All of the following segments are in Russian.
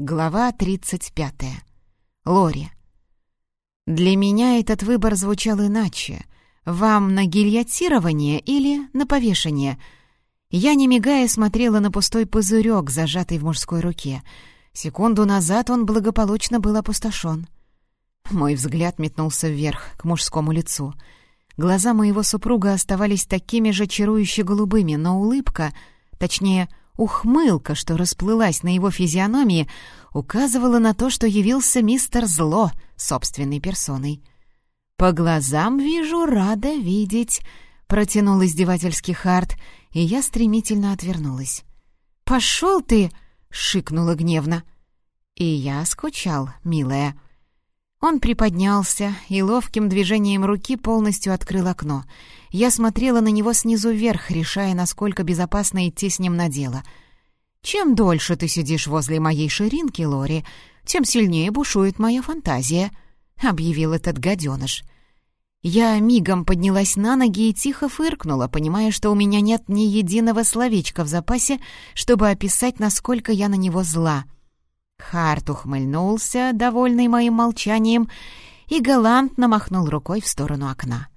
Глава 35. Лори. Для меня этот выбор звучал иначе. Вам на гильотирование или на повешение? Я, не мигая, смотрела на пустой пузырек, зажатый в мужской руке. Секунду назад он благополучно был опустошен. Мой взгляд метнулся вверх, к мужскому лицу. Глаза моего супруга оставались такими же чарующе голубыми, но улыбка, точнее, Ухмылка, что расплылась на его физиономии, указывала на то, что явился мистер Зло собственной персоной. «По глазам вижу, рада видеть», — протянул издевательский Харт, и я стремительно отвернулась. «Пошел ты!» — шикнула гневно. «И я скучал, милая». Он приподнялся и ловким движением руки полностью открыл окно. Я смотрела на него снизу вверх, решая, насколько безопасно идти с ним на дело. «Чем дольше ты сидишь возле моей ширинки, Лори, тем сильнее бушует моя фантазия», — объявил этот гаденыш. Я мигом поднялась на ноги и тихо фыркнула, понимая, что у меня нет ни единого словечка в запасе, чтобы описать, насколько я на него зла — Харт ухмыльнулся, довольный моим молчанием, и галантно махнул рукой в сторону окна.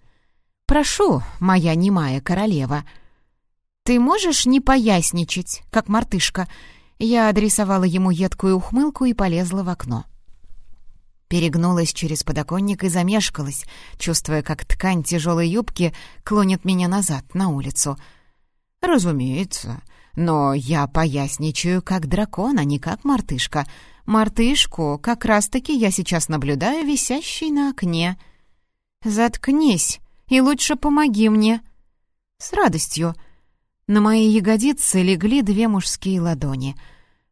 «Прошу, моя немая королева». «Ты можешь не поясничать, как мартышка?» Я адресовала ему едкую ухмылку и полезла в окно. Перегнулась через подоконник и замешкалась, чувствуя, как ткань тяжелой юбки клонит меня назад, на улицу. «Разумеется, но я поясничаю как дракон, а не как мартышка. Мартышку как раз-таки я сейчас наблюдаю висящей на окне. Заткнись и лучше помоги мне. С радостью. На мои ягодицы легли две мужские ладони.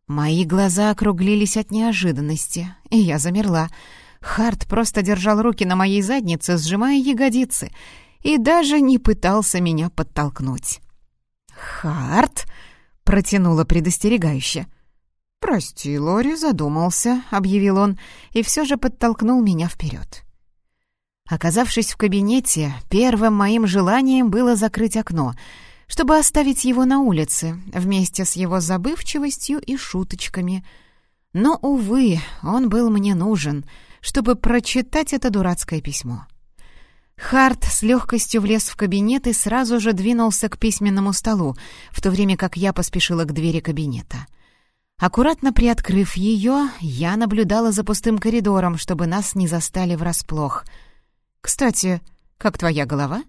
Мои глаза округлились от неожиданности, и я замерла. Харт просто держал руки на моей заднице, сжимая ягодицы, и даже не пытался меня подтолкнуть. «Харт!» Протянула предостерегающе. «Прости, Лори, задумался», — объявил он, и все же подтолкнул меня вперед. Оказавшись в кабинете, первым моим желанием было закрыть окно, чтобы оставить его на улице, вместе с его забывчивостью и шуточками. Но, увы, он был мне нужен, чтобы прочитать это дурацкое письмо. Харт с легкостью влез в кабинет и сразу же двинулся к письменному столу, в то время как я поспешила к двери кабинета. Аккуратно приоткрыв ее, я наблюдала за пустым коридором, чтобы нас не застали врасплох. «Кстати, как твоя голова?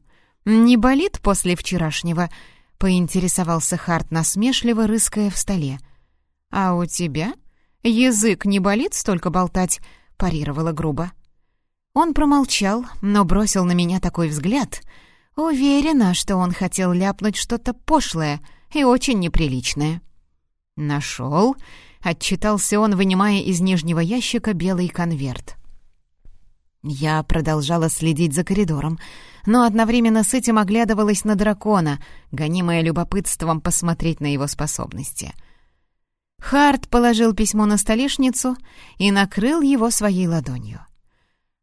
Не болит после вчерашнего?» — поинтересовался Харт насмешливо, рыская в столе. «А у тебя? Язык не болит столько болтать?» — парировала грубо. Он промолчал, но бросил на меня такой взгляд. Уверена, что он хотел ляпнуть что-то пошлое и очень неприличное. «Нашел», — отчитался он, вынимая из нижнего ящика белый конверт. Я продолжала следить за коридором, но одновременно с этим оглядывалась на дракона, гонимая любопытством посмотреть на его способности. Харт положил письмо на столешницу и накрыл его своей ладонью.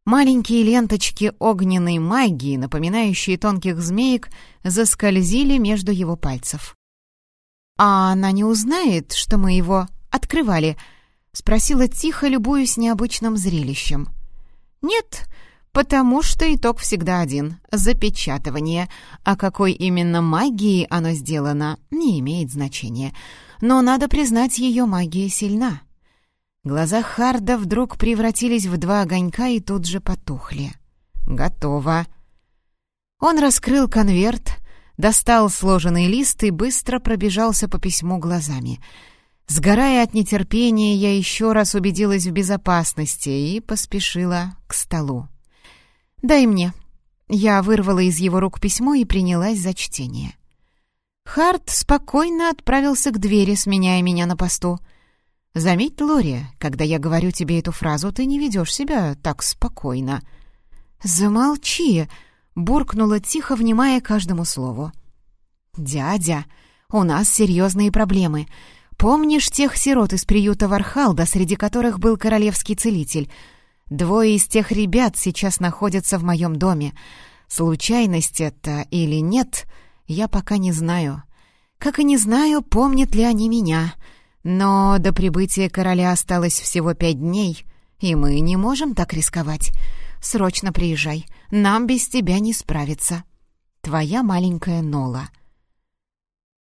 Маленькие ленточки огненной магии, напоминающие тонких змеек, заскользили между его пальцев. «А она не узнает, что мы его открывали?» — спросила тихо, любуясь необычным зрелищем. «Нет, потому что итог всегда один — запечатывание. А какой именно магией оно сделано, не имеет значения. Но надо признать, ее магия сильна». Глаза Харда вдруг превратились в два огонька и тут же потухли. «Готово». Он раскрыл конверт, достал сложенный лист и быстро пробежался по письму глазами. Сгорая от нетерпения, я еще раз убедилась в безопасности и поспешила к столу. «Дай мне». Я вырвала из его рук письмо и принялась за чтение. Харт спокойно отправился к двери, сменяя меня на посту — Заметь, Лори, когда я говорю тебе эту фразу, ты не ведешь себя так спокойно». «Замолчи!» — буркнула тихо, внимая каждому слову. «Дядя, у нас серьезные проблемы. Помнишь тех сирот из приюта Вархалда, среди которых был королевский целитель? Двое из тех ребят сейчас находятся в моем доме. Случайность это или нет, я пока не знаю. Как и не знаю, помнят ли они меня. Но до прибытия короля осталось всего пять дней, и мы не можем так рисковать. Срочно приезжай, нам без тебя не справиться. Твоя маленькая Нола».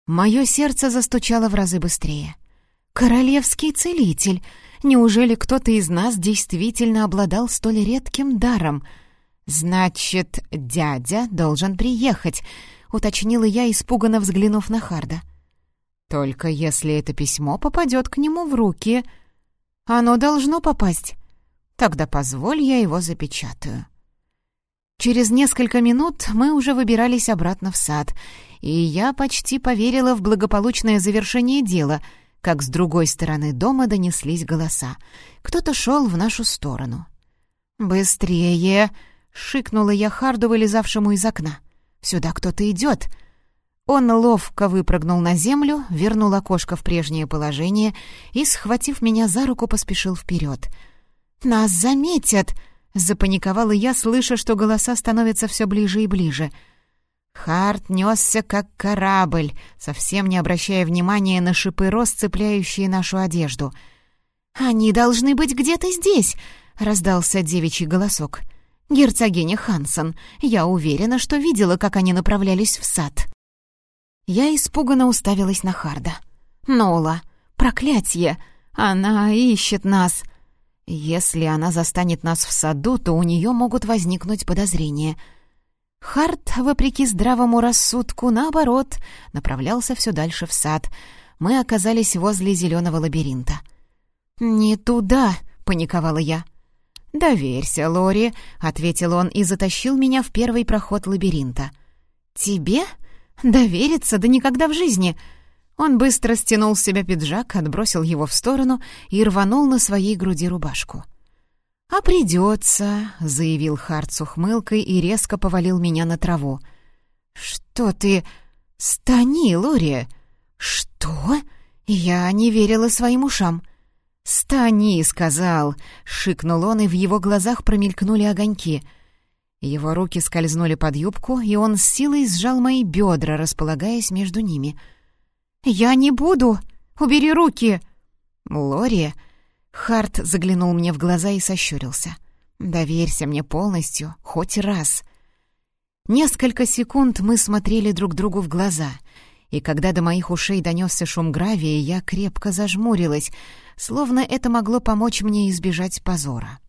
Мое сердце застучало в разы быстрее. «Королевский целитель! Неужели кто-то из нас действительно обладал столь редким даром? Значит, дядя должен приехать», — уточнила я, испуганно взглянув на Харда. «Только если это письмо попадет к нему в руки. Оно должно попасть. Тогда позволь, я его запечатаю». Через несколько минут мы уже выбирались обратно в сад, и я почти поверила в благополучное завершение дела, как с другой стороны дома донеслись голоса. Кто-то шел в нашу сторону. «Быстрее!» — шикнула я Харду, вылезавшему из окна. «Сюда кто-то идет!» Он ловко выпрыгнул на землю, вернул окошко в прежнее положение и, схватив меня за руку, поспешил вперед. «Нас заметят!» — запаниковала я, слыша, что голоса становятся все ближе и ближе — Харт несся как корабль, совсем не обращая внимания на шипы роз, цепляющие нашу одежду. «Они должны быть где-то здесь!» — раздался девичий голосок. «Герцогиня Хансон, я уверена, что видела, как они направлялись в сад». Я испуганно уставилась на Харда. «Нола! Проклятье! Она ищет нас!» «Если она застанет нас в саду, то у нее могут возникнуть подозрения», Харт, вопреки здравому рассудку, наоборот, направлялся все дальше в сад. Мы оказались возле зеленого лабиринта. «Не туда!» — паниковала я. «Доверься, Лори», — ответил он и затащил меня в первый проход лабиринта. «Тебе? Довериться? Да никогда в жизни!» Он быстро стянул с себя пиджак, отбросил его в сторону и рванул на своей груди рубашку. «А придется», — заявил Харт с ухмылкой и резко повалил меня на траву. «Что ты...» «Стани, Лори!» «Что?» Я не верила своим ушам. «Стани!» — сказал. Шикнул он, и в его глазах промелькнули огоньки. Его руки скользнули под юбку, и он с силой сжал мои бедра, располагаясь между ними. «Я не буду! Убери руки!» «Лори!» Харт заглянул мне в глаза и сощурился. «Доверься мне полностью, хоть раз». Несколько секунд мы смотрели друг другу в глаза, и когда до моих ушей донесся шум гравия, я крепко зажмурилась, словно это могло помочь мне избежать позора.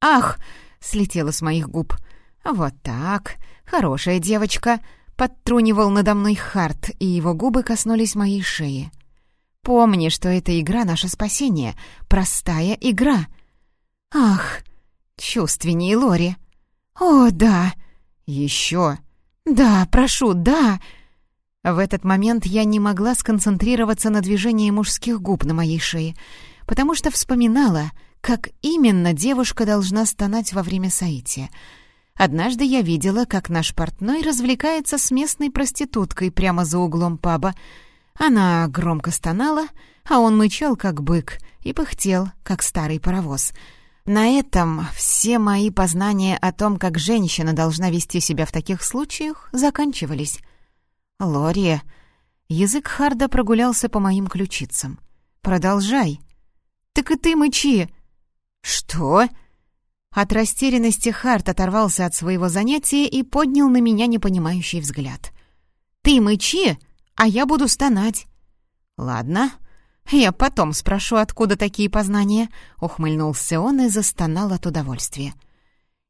«Ах!» — слетело с моих губ. «Вот так! Хорошая девочка!» — подтрунивал надо мной Харт, и его губы коснулись моей шеи. Помни, что эта игра — наше спасение. Простая игра. Ах, чувственней Лори. О, да. Еще. Да, прошу, да. В этот момент я не могла сконцентрироваться на движении мужских губ на моей шее, потому что вспоминала, как именно девушка должна стонать во время соития. Однажды я видела, как наш портной развлекается с местной проституткой прямо за углом паба, она громко стонала, а он мычал, как бык, и пыхтел, как старый паровоз. На этом все мои познания о том, как женщина должна вести себя в таких случаях, заканчивались. «Лори...» Язык Харда прогулялся по моим ключицам. «Продолжай». «Так и ты мычи!» «Что?» От растерянности Харт оторвался от своего занятия и поднял на меня непонимающий взгляд. «Ты мычи, а я буду стонать». «Ладно, я потом спрошу, откуда такие познания», — ухмыльнулся он и застонал от удовольствия.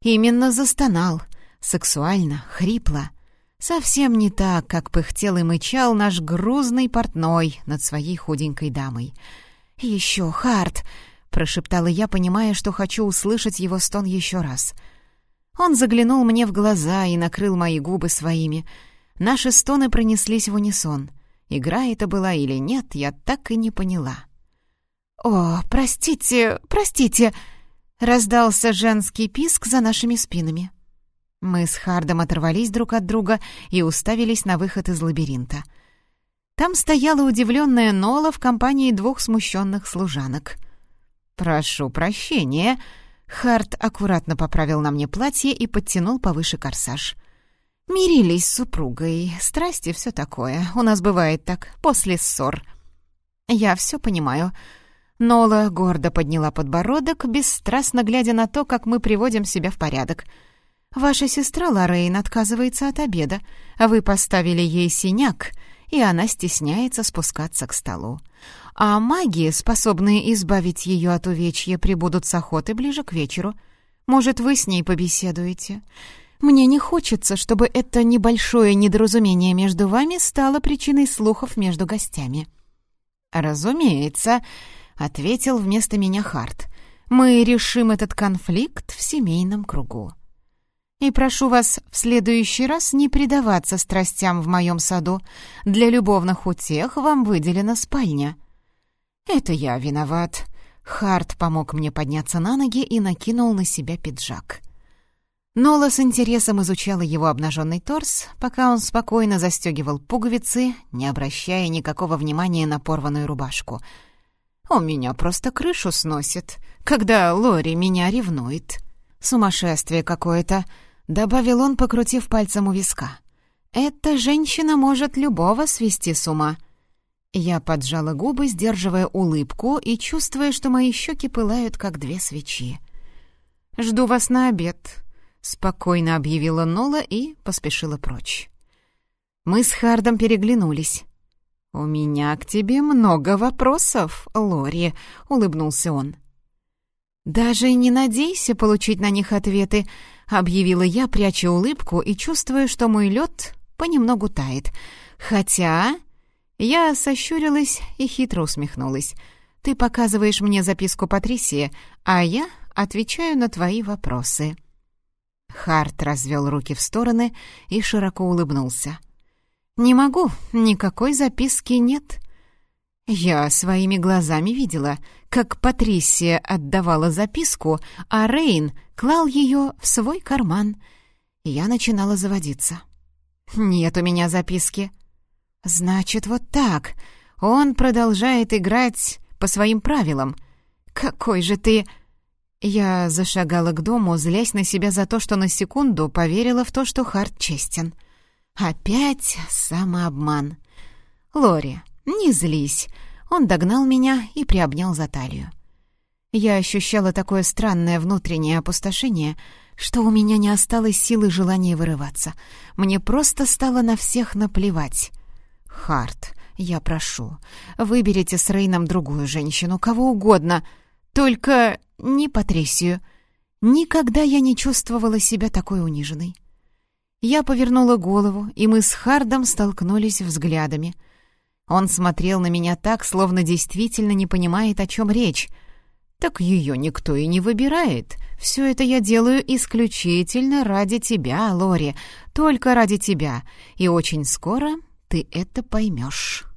«Именно застонал, сексуально, хрипло». Совсем не так, как пыхтел и мычал наш грузный портной над своей худенькой дамой. «Еще, Харт!» — прошептала я, понимая, что хочу услышать его стон еще раз. Он заглянул мне в глаза и накрыл мои губы своими — Наши стоны пронеслись в унисон. Игра это была или нет, я так и не поняла. «О, простите, простите!» — раздался женский писк за нашими спинами. Мы с Хардом оторвались друг от друга и уставились на выход из лабиринта. Там стояла удивленная Нола в компании двух смущенных служанок. «Прошу прощения», Харт аккуратно поправил на мне платье и подтянул повыше корсаж. Мирились с супругой. Страсти все такое. У нас бывает так, после ссор. «Я все понимаю». Нола гордо подняла подбородок, бесстрастно глядя на то, как мы приводим себя в порядок. «Ваша сестра Лоррейн отказывается от обеда. Вы поставили ей синяк, и она стесняется спускаться к столу. А маги, способные избавить ее от увечья, прибудут с охоты ближе к вечеру. Может, вы с ней побеседуете? Мне не хочется, чтобы это небольшое недоразумение между вами стало причиной слухов между гостями». «Разумеется», — ответил вместо меня Харт. «Мы решим этот конфликт в семейном кругу». И прошу вас в следующий раз не предаваться страстям в моем саду. Для любовных утех вам выделена спальня». «Это я виноват». Харт помог мне подняться на ноги и накинул на себя пиджак. Нола с интересом изучала его обнаженный торс, пока он спокойно застегивал пуговицы, не обращая никакого внимания на порванную рубашку. «У меня просто крышу сносит, когда Лори меня ревнует. Сумасшествие какое-то!» — добавил он, покрутив пальцем у виска. «Эта женщина может любого свести с ума». Я поджала губы, сдерживая улыбку и чувствуя, что мои щеки пылают, как две свечи. «Жду вас на обед», — спокойно объявила Нола и поспешила прочь. Мы с Хардом переглянулись. «У меня к тебе много вопросов, Лори», — улыбнулся он. «Даже не надейся получить на них ответы», — объявила я, пряча улыбку и чувствуя, что мой лед понемногу тает. «Хотя...» Я сощурилась и хитро усмехнулась. «Ты показываешь мне записку Патрисии, а я отвечаю на твои вопросы». Харт развел руки в стороны и широко улыбнулся. «Не могу, никакой записки нет. Я своими глазами видела, как Патрисия отдавала записку, а Рейн клал ее в свой карман. Я начинала заводиться. «Нет у меня записки». «Значит, вот так. Он продолжает играть по своим правилам. Какой же ты...» Я зашагала к дому, злясь на себя за то, что на секунду поверила в то, что Харт честен. Опять самообман. «Лори, не злись». Он догнал меня и приобнял за талию. Я ощущала такое странное внутреннее опустошение, что у меня не осталось силы желания вырываться. Мне просто стало на всех наплевать. «Харт, я прошу, выберите с Рейном другую женщину, кого угодно, только не Патрисию. Никогда я не чувствовала себя такой униженной». Я повернула голову, и мы с Хардом столкнулись взглядами. Он смотрел на меня так, словно действительно не понимает, о чем речь — «Так ее никто и не выбирает. Все это я делаю исключительно ради тебя, Лори, только ради тебя, и очень скоро ты это поймешь».